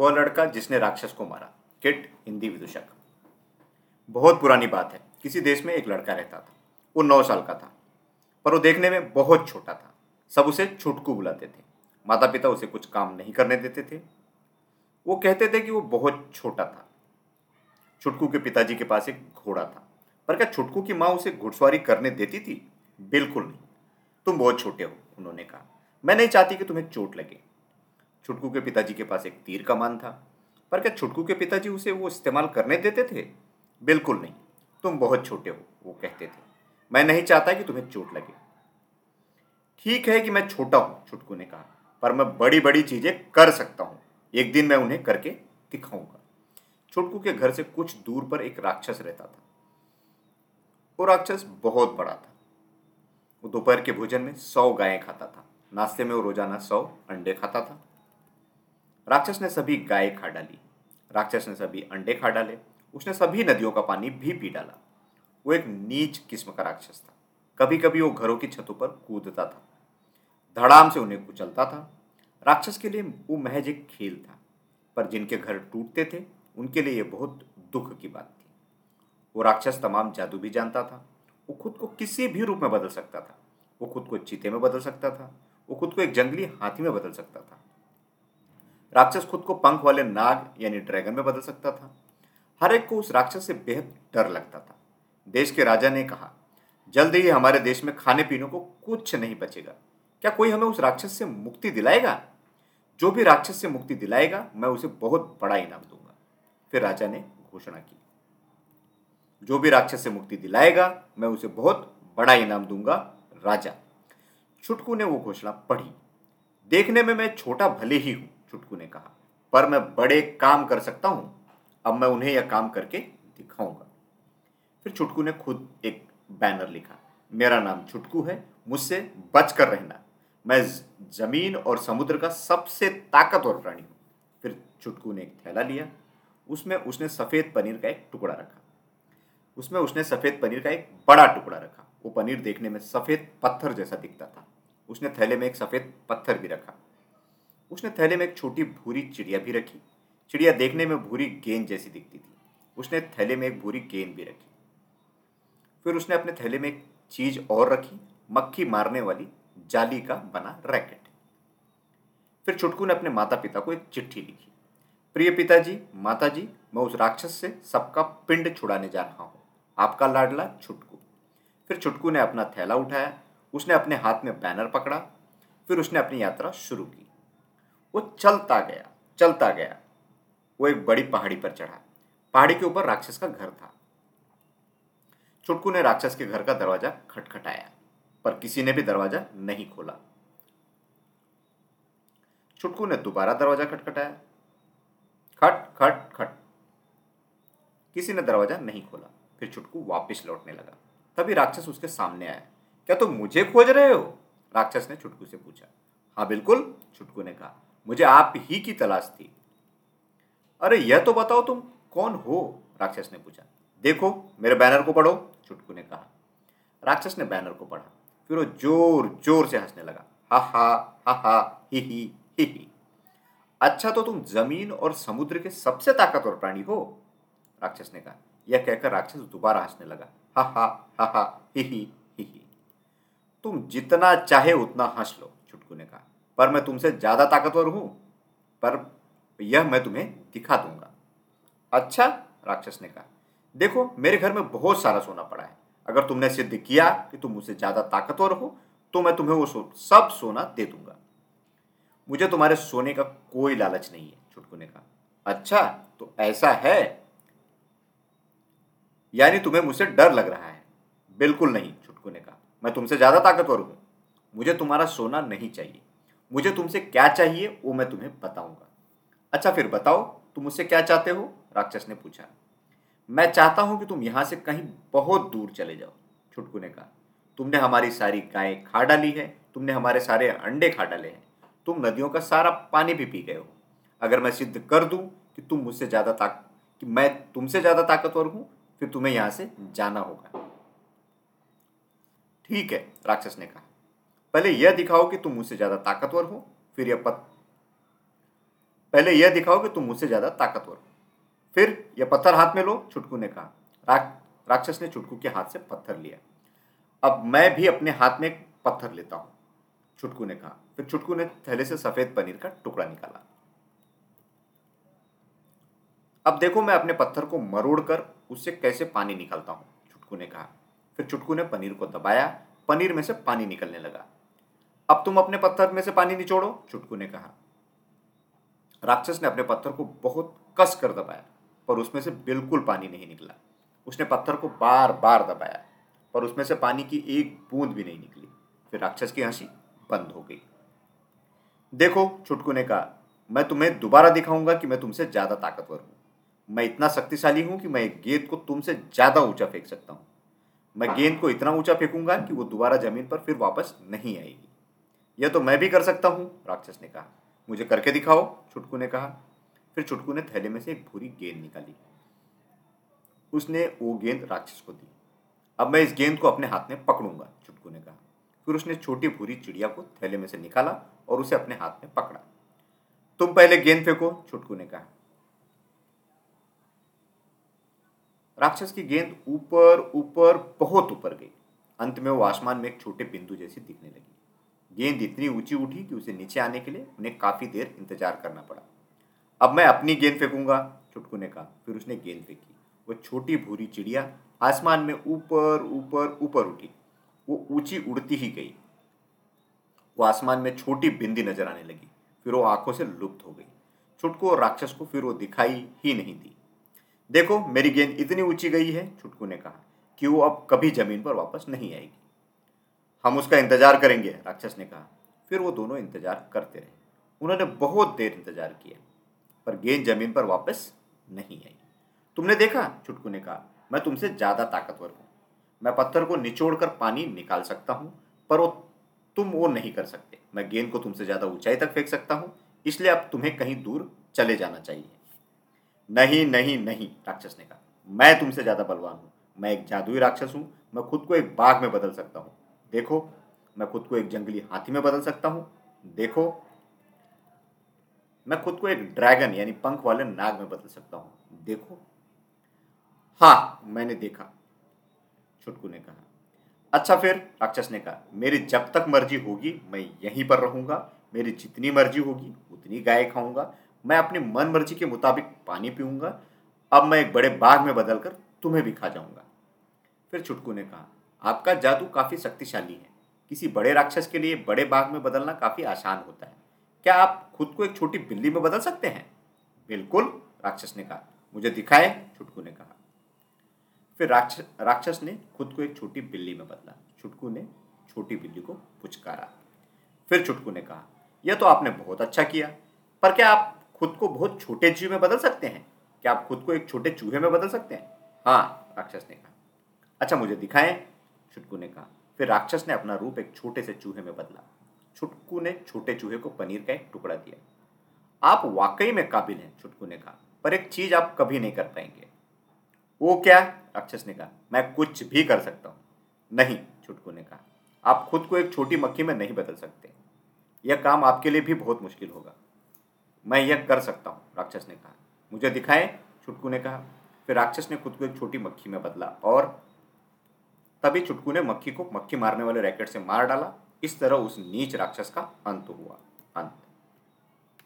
वह लड़का जिसने राक्षस को मारा, किट, हिंदी विदूषक। बहुत पुरानी बात है, किसी देश में एक लड़का रहता था, वो नौ साल का था, पर वो देखने में बहुत छोटा था, सब उसे छुटकू बुलाते थे माता पिता उसे कुछ काम नहीं करने देते थे। वो कहते थे कि वो बहुत छोटा था, छुटकू के पिताजी के पास एक घोड़ा था, पर क्या छुटकू की माँ उसे घुड़सवारी करने देती थी? बिल्कुल नहीं। तुम बहुत छोटे हो, उन्होंने कहा। मैं नहीं चाहती कि तुम्हें चोट लगे। छुटकू के पिताजी के पास एक तीर कमान था। पर क्या छुटकू के पिताजी उसे वो इस्तेमाल करने देते थे? बिल्कुल नहीं। तुम बहुत छोटे हो, वो कहते थे। मैं नहीं चाहता कि तुम्हें चोट लगे। ठीक है कि मैं छोटा हूँ, छुटकू ने कहा, पर मैं बड़ी बड़ी चीज़ें कर सकता हूँ। एक दिन मैं उन्हें करके दिखाऊँगा। छुटकू के घर से कुछ दूर पर एक राक्षस रहता था। वो राक्षस बहुत बड़ा था। वो दोपहर के भोजन में सौ गायें खाता था। नाश्ते में वो रोज़ाना सौ अंडे खाता था। राक्षस ने सभी गाय खा डाली। राक्षस ने सभी अंडे खा डाले। उसने सभी नदियों का पानी भी पी डाला। वो एक नीच किस्म का राक्षस था। कभी कभी वो घरों की छतों पर कूदता था। धड़ाम से उन्हें कुचलता था। राक्षस के लिए वो महज एक खेल था। पर जिनके घर टूटते थे, उनके लिए ये बहुत दुख की बात थी। वो राक्षस तमाम जादू भी जानता था। वो खुद को किसी भी रूप में बदल सकता था। वो खुद को चीते में बदल सकता था। वो खुद को एक जंगली हाथी में बदल सकता था। राक्षस खुद को पंख वाले नाग यानी ड्रैगन में बदल सकता था। हर एक को उस राक्षस से बेहद डर लगता था। देश के राजा ने कहा, जल्द ही हमारे देश में खाने पीने को कुछ नहीं बचेगा। क्या कोई हमें उस राक्षस से मुक्ति दिलाएगा? जो भी राक्षस से मुक्ति दिलाएगा, मैं उसे बहुत बड़ा इनाम दूँगा। फिर राजा ने घोषणा की, जो भी राक्षस से मुक्ति दिलाएगा, मैं उसे बहुत बड़ा इनाम दूँगा, राजा। छुटकू ने वो घोषणा पढ़ी, देखने में मैं छोटा भले ही हूँ छुटकू ने कहा, पर मैं बड़े काम कर सकता हूँ, अब मैं उन्हें यह काम करके दिखाऊँगा। फिर छुटकू ने खुद एक बैनर लिखा, मेरा नाम छुटकू है, मुझसे बच कर रहना। मैं ज़मीन और समुद्र का सबसे ताकतवर प्राणी हूँ। फिर छुटकू ने एक थैला लिया, उसमें उसने सफ़ेद पनीर का एक टुकड़ा रखा। उसमें उसने सफ़ेद पनीर का एक बड़ा टुकड़ा रखा। वो पनीर देखने में सफ़ेद पत्थर जैसा दिखता था। उसने थैले में एक सफ़ेद पत्थर भी रखा। उसने थैले में एक छोटी भूरी चिड़िया भी रखी। चिड़िया देखने में भूरी गेंद जैसी दिखती थी। उसने थैले में एक भूरी गेंद भी रखी। फिर उसने अपने थैले में एक चीज़ और रखी, मक्खी मारने वाली जाली का बना रैकेट। फिर छुटकू ने अपने माता पिता को एक चिट्ठी लिखी। प्रिय पिताजी, माताजी, मैं उस राक्षस से सबका पिंड छुड़ाने जा रहा हूँ। आपका लाडला छुटकू। फिर छुटकू ने अपना थैला उठाया, उसने अपने हाथ में बैनर पकड़ा, फिर उसने अपनी यात्रा शुरू की। वो चलता गया चलता गया। वो एक बड़ी पहाड़ी पर चढ़ा। पहाड़ी के ऊपर राक्षस का घर था। चुटकू ने राक्षस के घर का दरवाज़ा खटखटाया, पर किसी ने भी दरवाज़ा नहीं खोला। चुटकू ने दोबारा दरवाज़ा खटखटाया। खट खट खट। किसी ने दरवाज़ा नहीं खोला। फिर चुटकू वापस लौटने लगा। तभी राक्षस उसके सामने आया। क्या तुम तो मुझे खोज रहे हो? राक्षस ने चुटकू से पूछा। हाँ बिल्कुल, चुटकू ने कहा। मुझे आप ही की तलाश थी। अरे, यह तो बताओ तुम, कौन हो? राक्षस ने पूछा। देखो, मेरे बैनर को पढ़ो चुटकू ने कहा। राक्षस ने बैनर को पढ़ा, फिर वो ज़ोर ज़ोर से हंसने लगा। हा हा हा हा, ही ही ही ही। अच्छा तो तुम ज़मीन और समुद्र के सबसे ताकतवर प्राणी हो, राक्षस ने कहा। यह कहकर राक्षस दोबारा हंसने लगा। हा हा हा हा, ही ही ही ही। तुम जितना चाहे उतना हंस लो चुटकू ने कहा। पर मैं तुमसे ज़्यादा ताकतवर हूँ। पर यह मैं तुम्हें दिखा दूँगा। अच्छा राक्षस ने कहा देखो मेरे घर में बहुत सारा सोना पड़ा है। अगर तुमने सिद्ध किया कि तुम मुझसे ज़्यादा ताकतवर हो तो मैं तुम्हें वो सो, सब सोना दे दूँगा। मुझे तुम्हारे सोने का कोई लालच नहीं है छुटकू ने कहा। अच्छा तो ऐसा है? यानी तुम्हें मुझसे डर लग रहा है? बिल्कुल नहीं छुटकू ने कहा। मैं तुमसे ज़्यादा ताकतवर हूँ। मुझे तुम्हारा सोना नहीं चाहिए। मुझे तुमसे क्या चाहिए वो मैं तुम्हें बताऊँगा। अच्छा फिर बताओ, तुम मुझसे क्या चाहते हो? राक्षस ने पूछा। मैं चाहता हूँ कि तुम यहाँ से कहीं बहुत दूर चले जाओ छुटकू ने कहा तुमने हमारी सारी गायें खा डाली है, तुमने हमारे सारे अंडे खा डाले हैं। तुम नदियों का सारा पानी भी पी गए हो। अगर मैं सिद्ध कर दूँ कि तुम मुझसे ज़्यादा ताक, कि मैं तुमसे ज़्यादा ताकतवर हूँ, फिर तुम्हें यहाँ से जाना होगा। ठीक है, राक्षस ने कहा। पहले यह दिखाओ कि तुम मुझसे ज़्यादा ताकतवर हो फिर यह पत पहले यह दिखाओ कि तुम मुझसे ज़्यादा ताकतवर हो। फिर यह पत्थर हाथ में लो छुटकू ने कहा। रा, राक्षस ने छुटकू के हाथ से पत्थर लिया। अब मैं भी अपने हाथ में एक पत्थर लेता हूँ छुटकू ने कहा। फिर छुटकू ने थैले से सफ़ेद पनीर का टुकड़ा निकाला। अब देखो मैं अपने पत्थर को मरोड़ कर उससे कैसे पानी निकालता हूँ छुटकू ने कहा। फिर छुटकू ने पनीर को दबाया पनीर में से पानी निकलने लगा। अब तुम अपने पत्थर में से पानी निचोड़ो छुटकू ने कहा। राक्षस ने अपने पत्थर को बहुत कस कर दबाया, पर उसमें से बिल्कुल पानी नहीं निकला। उसने पत्थर को बार बार दबाया, पर उसमें से पानी की एक बूंद भी नहीं निकली। फिर राक्षस की हँसी बंद हो गई। देखो छुटकू ने कहा, मैं तुम्हें दोबारा दिखाऊँगा कि मैं तुमसे ज़्यादा ताकतवर हूँ। मैं इतना शक्तिशाली हूँ कि मैं एक गेंद को तुमसे ज़्यादा ऊँचा फेंक सकता हूँ। मैं गेंद को इतना ऊँचा फेंकूँगा कि वो दोबारा ज़मीन पर फिर वापस नहीं आएगी। यह तो मैं भी कर सकता हूँ, राक्षस ने कहा। मुझे करके दिखाओ, छुटकू ने कहा। फिर छुटकू ने थैले में से एक भूरी गेंद निकाली। उसने वो गेंद राक्षस को दी। अब मैं इस गेंद को अपने हाथ में पकड़ूँगा, छुटकू ने कहा। फिर उसने छोटी भूरी चिड़िया को थैले में से निकाला और उसे अपने हाथ में पकड़ा। तुम पहले गेंद फेंको, छुटकू ने कहा। राक्षस की गेंद ऊपर ऊपर, बहुत ऊपर गई। अंत में वो आसमान में एक छोटे बिंदु जैसी दिखने लगी। गेंद इतनी ऊँची उठी कि उसे नीचे आने के लिए उन्हें काफ़ी देर इंतज़ार करना पड़ा। अब मैं अपनी गेंद फेंकूँगा छुटकू ने कहा फिर उसने गेंद फेंकी। वो छोटी भूरी चिड़िया आसमान में ऊपर ऊपर ऊपर उठी। वो ऊँची उड़ती ही गई। वो आसमान में छोटी बिंदी नज़र आने लगी। फिर वो आँखों से लुप्त हो गई। छुटकू और राक्षस को फिर वो दिखाई ही नहीं दी। देखो, मेरी गेंद इतनी ऊँची गई है छुटकू ने कहा, कि वो अब कभी ज़मीन पर वापस नहीं आएगी। हम उसका इंतज़ार करेंगे, राक्षस ने कहा। फिर वो दोनों इंतज़ार करते रहे। उन्होंने बहुत देर इंतज़ार किया, पर गेंद ज़मीन पर वापस नहीं आई। तुमने देखा? छुटकू ने कहा, मैं तुमसे ज़्यादा ताकतवर हूँ। मैं पत्थर को निचोड़ कर पानी निकाल सकता हूँ, पर वो, तुम वो नहीं कर सकते। मैं गेंद को तुमसे ज़्यादा ऊंचाई तक फेंक सकता हूँ, इसलिए अब तुम्हें कहीं दूर चले जाना चाहिए। नहीं नहीं नहीं, राक्षस ने कहा। मैं तुमसे ज़्यादा बलवान हूँ। मैं एक जादुई राक्षस हूँ। मैं खुद को एक बाघ में बदल सकता हूँ। देखो, मैं खुद को एक जंगली हाथी में बदल सकता हूँ। देखो, मैं खुद को एक ड्रैगन यानी पंख वाले नाग में बदल सकता हूँ। देखो। हाँ मैंने देखा, छुटकू ने कहा। अच्छा फिर, राक्षस ने कहा, मेरी जब तक मर्ज़ी होगी, मैं यहीं पर रहूँगा। मेरी जितनी मर्ज़ी होगी, उतनी गाय खाऊँगा। मैं अपनी मन मर्ज़ी के मुताबिक पानी पीऊँगा। अब मैं एक बड़े बाघ में बदलकर तुम्हें भी खा जाऊँगा। फिर छुटकू ने कहा आपका जादू काफ़ी शक्तिशाली है। किसी बड़े राक्षस के लिए बड़े बाघ में बदलना काफ़ी आसान होता है। क्या आप खुद को एक छोटी बिल्ली में बदल सकते हैं? बिल्कुल, राक्षस ने कहा। मुझे दिखाए, छुटकू ने कहा। फिर राक्षस राक्षस ने खुद को एक छोटी बिल्ली में बदला। छुटकू ने छोटी बिल्ली को पुचकारा। फिर छुटकू ने कहा, यह तो आपने बहुत अच्छा किया। पर क्या आप खुद को बहुत छोटे जीव में बदल सकते हैं? क्या आप खुद को एक छोटे चूहे में बदल सकते हैं? हाँ राक्षस ने कहा। अच्छा मुझे दिखाएँ छुटकू ने कहा फिर राक्षस ने अपना रूप एक छोटे से चूहे में बदला। छुटकू ने छोटे चूहे को पनीर का एक टुकड़ा दिया। आप वाकई में काबिल हैं छुटकू ने कहा पर एक चीज़ आप कभी नहीं कर पाएँगे। वो क्या? राक्षस ने कहा, मैं कुछ भी कर सकता हूँ। नहीं छुटकू ने कहा, आप खुद को एक छोटी मक्खी में नहीं बदल सकते। यह काम आपके लिए भी बहुत मुश्किल होगा। मैं यह कर सकता हूँ, राक्षस ने कहा। मुझे दिखाएँ छुटकू ने कहा। फिर राक्षस ने खुद को एक छोटी मक्खी में बदला और तभी चुटकू ने मक्खी को मक्खी मारने वाले रैकेट से मार डाला। इस तरह उस नीच राक्षस का अंत हुआ। अंत।